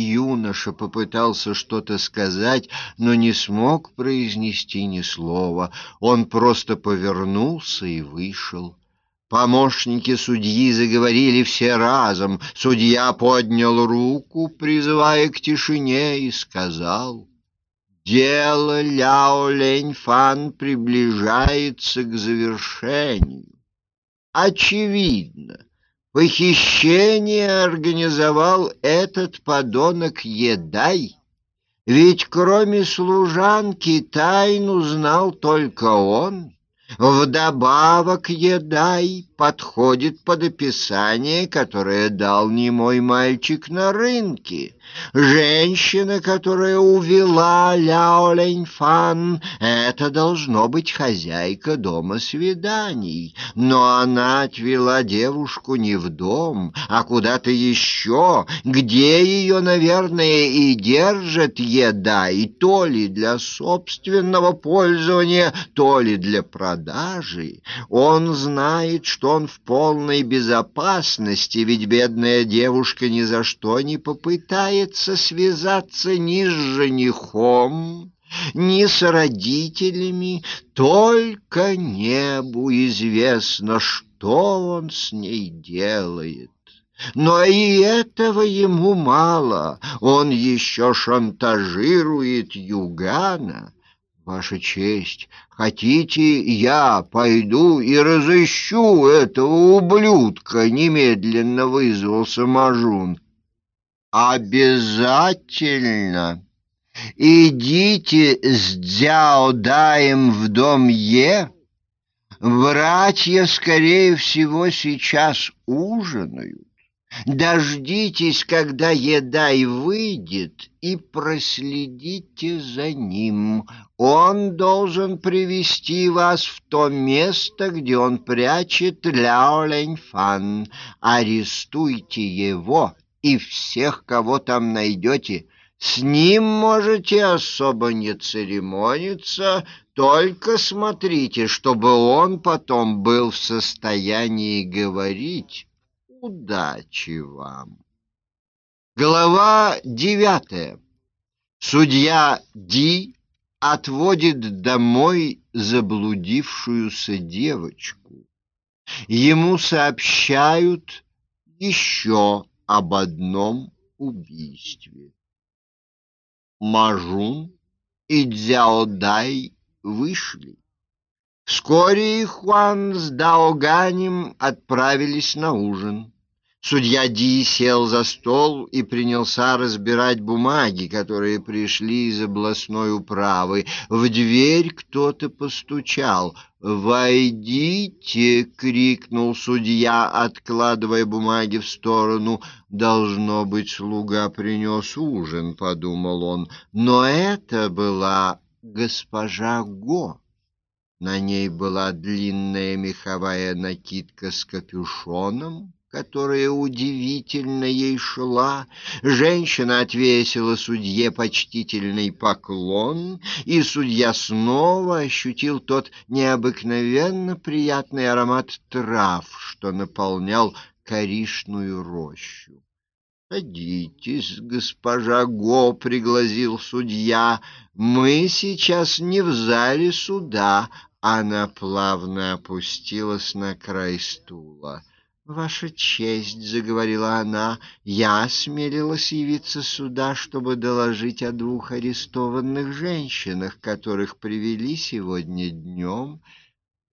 юноша попытался что-то сказать, но не смог произнести ни слова. Он просто повернулся и вышел. Помощники судьи заговорили все разом. Судья поднял руку, призывая к тишине, и сказал: "Дело Ляо Леньфан приближается к завершению. Очевидно, похищение организовал этот подонок Едай. Ведь кроме служанки тайну знал только он. Вдобавок Едай подходит под описание, которое дал не мой мальчик на рынке. Женщина, которая увела Ляо Леньфан, это должно быть хозяйка дома свиданий. Но она отвела девушку не в дом, а куда-то еще, где ее, наверное, и держат еда, и то ли для собственного пользования, то ли для продажи. Он знает, что он в полной безопасности, ведь бедная девушка ни за что не попытается пытается связаться ни с женихом, ни с родителями, только небу известно, что он с ней делает. Но и этого ему мало, он еще шантажирует Югана. Ваша честь, хотите, я пойду и разыщу этого ублюдка, немедленно вызвался Мажун. Обязательно. Идите с Дзяодаем в дом Е. Братья, скорее всего, сейчас ужинают. Дождитесь, когда Едай выйдет, и проследите за ним. Он должен привести вас в то место, где он прячет Ляо Лэньфан. Арестуйте его и всех, кого там найдете. С ним можете особо не церемониться, только смотрите, чтобы он потом был в состоянии говорить. Удачи вам. Глава девятая. Судья Ди отводит домой заблудившуюся девочку. Ему сообщают еще об одном убийстве. Мажун и Дзяодай вышли. Вскоре Хуан с Даоганем отправились на ужин. Судья Ди сел за стол и принялся разбирать бумаги, которые пришли из областной управы. В дверь кто-то постучал. «Войдите!» — крикнул судья, откладывая бумаги в сторону. «Должно быть, слуга принес ужин», — подумал он. Но это была госпожа Го. На ней была длинная меховая накидка с капюшоном, которая удивительно ей шла. Женщина отвесила судье почтительный поклон, и судья снова ощутил тот необыкновенно приятный аромат трав, что наполнял коричную рощу. «Садитесь, госпожа Го», — пригласил судья, — «мы сейчас не в зале суда». Она плавно опустилась на край стула. «Ваша честь», — заговорила она, — «я осмелилась явиться сюда, чтобы доложить о двух арестованных женщинах, которых привели сегодня днем».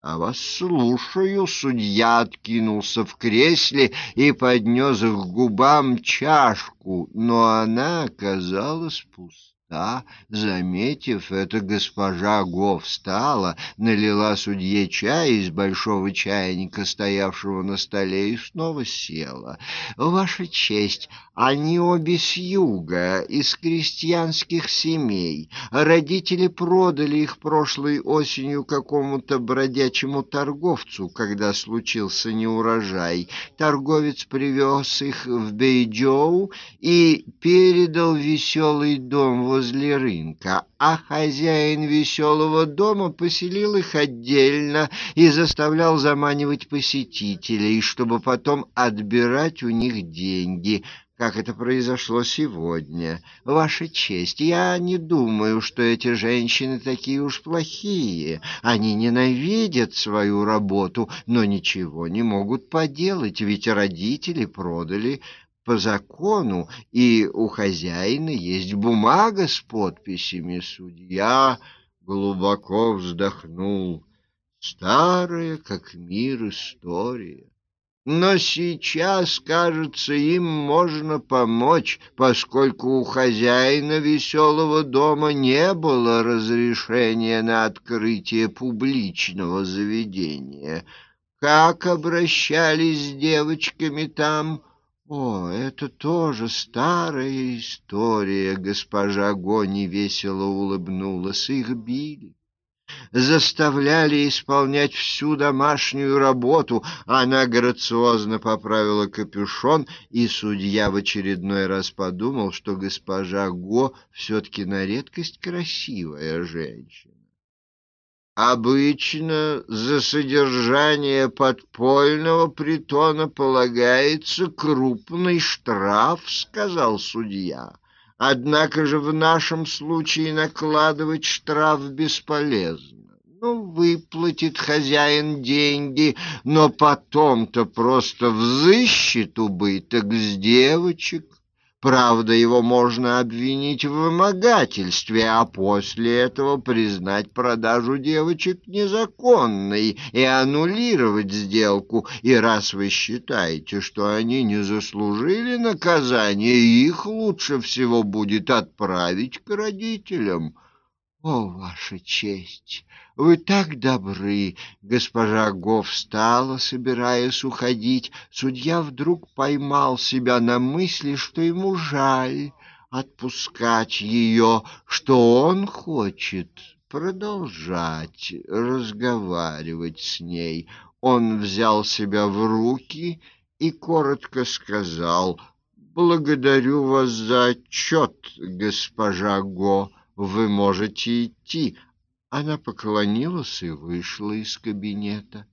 «А вас слушаю», — судья откинулся в кресле и поднес к губам чашку, но она оказалась пустой. А, заметив это, госпожа Го встала, налила судье чай из большого чайника, стоявшего на столе, и снова села. «Ваша честь, они обе с юга, из крестьянских семей. Родители продали их прошлой осенью какому-то бродячему торговцу, когда случился неурожай. Торговец привез их в Бейджоу и передал веселый дом возле возле рынка, а хозяин веселого дома поселил их отдельно и заставлял заманивать посетителей, чтобы потом отбирать у них деньги. как это произошло сегодня. Ваша честь, я не думаю, что эти женщины такие уж плохие. Они ненавидят свою работу, но ничего не могут поделать, ведь родители продали по закону, и у хозяина есть бумага с подписями. Судья глубоко вздохнул. Старая, как мир, история. Но сейчас, кажется, им можно помочь, поскольку у хозяина веселого дома не было разрешения на открытие публичного заведения. Как обращались с девочками там? О, это тоже старая история, госпожа Гони весело улыбнулась. Их били заставляли исполнять всю домашнюю работу. Она грациозно поправила капюшон, и судья в очередной раз подумал, что госпожа Го все-таки на редкость красивая женщина. Обычно за содержание подпольного притона полагается крупный штраф, сказал судья. Однако же в нашем случае накладывать штраф бесполезно. Ну, выплатит хозяин деньги, но потом-то просто взыщет убыток с девочек. Правда, его можно обвинить в вымогательстве, а после этого признать продажу девочек незаконной и аннулировать сделку. И раз вы считаете, что они не заслужили наказания, их лучше всего будет отправить к родителям. О, ваша честь! Вы так добры. Госпожа Гоф встала, собираясь уходить. Судья вдруг поймал себя на мысли, что ему жаль отпускать ее, что он хочет продолжать разговаривать с ней. Он взял себя в руки и коротко сказал «Благодарю вас за отчет, госпожа Го, вы можете идти». Она поклонилась и вышла из кабинета.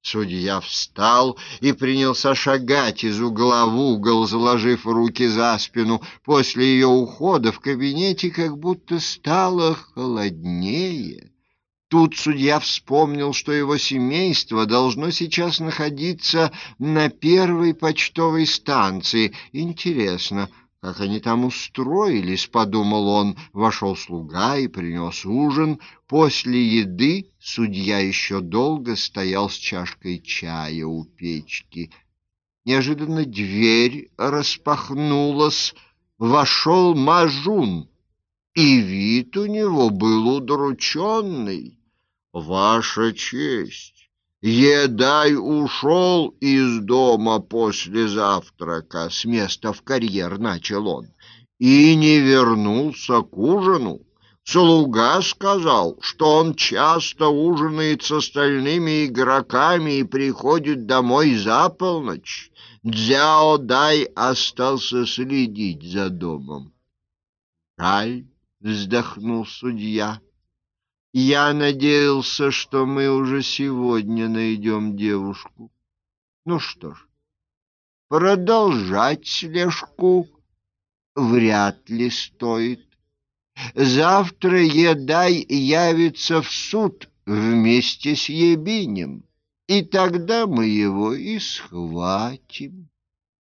Судья встал и принялся шагать из угла в угол, заложив руки за спину. После ее ухода в кабинете как будто стало холоднее. Тут судья вспомнил, что его семейство должно сейчас находиться на первой почтовой станции. Интересно, как они там устроились, подумал он. Вошел слуга и принес ужин. После еды судья еще долго стоял с чашкой чая у печки. Неожиданно дверь распахнулась. Вошел Мажун, и вид у него был удрученный. «Ваша честь!» Едай ушел из дома после завтрака, с места в карьер начал он, и не вернулся к ужину. Слуга сказал, что он часто ужинает с остальными игроками и приходит домой за полночь. Дзяо Дай остался следить за домом. «Жаль», — вздохнул судья, — я надеялся, что мы уже сегодня найдем девушку. Ну что ж, продолжать слежку вряд ли стоит. Завтра Едай явится в суд вместе с Ебинем, и тогда мы его и схватим.